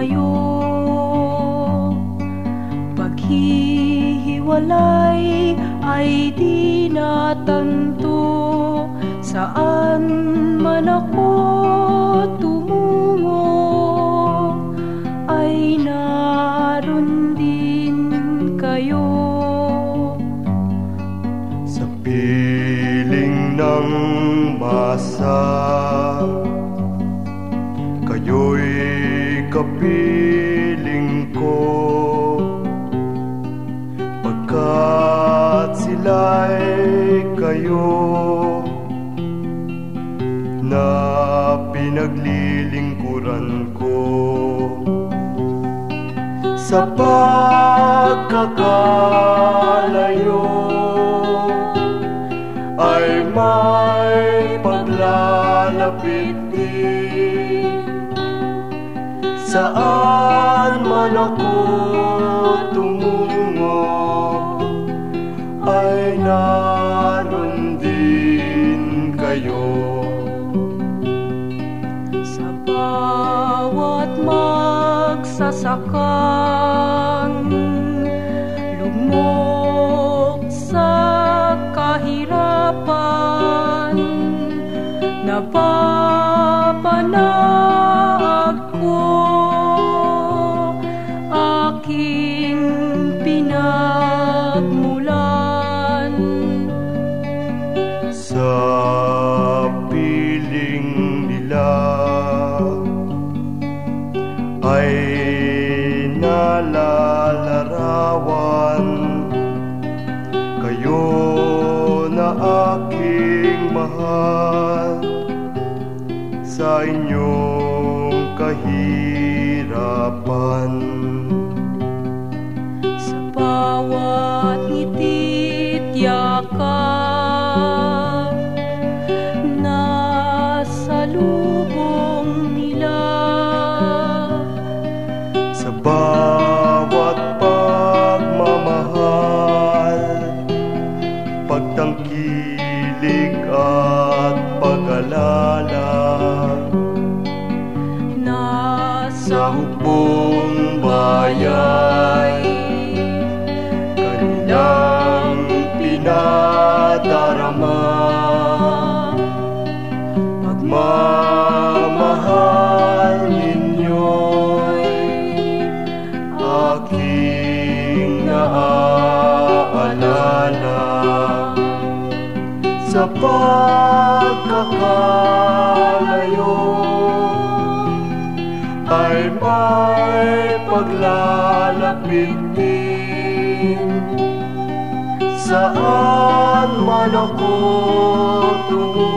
kayo Paghihiwalay ay di natanto. Saan man ako tumungo Ay naroon din kayo. Sa piling ng masa kapiling ko. Pagkat sila'y kayo Na pinaglilingkuran ko. Sa pagkakalayo Ay may paglalapit din Saan man ako tumungo Ay naroon din kayo. Sa bawat magsasakang Sa piling nila Ay nalalarawan. Kayo na aking mahal. Sa inyong kahirapan. Sa bawat pag-alala Sa Nasa hukbong bayan Kanilang pinadarama pagkakalayo ay may paglalapit din. Saan man ako tungo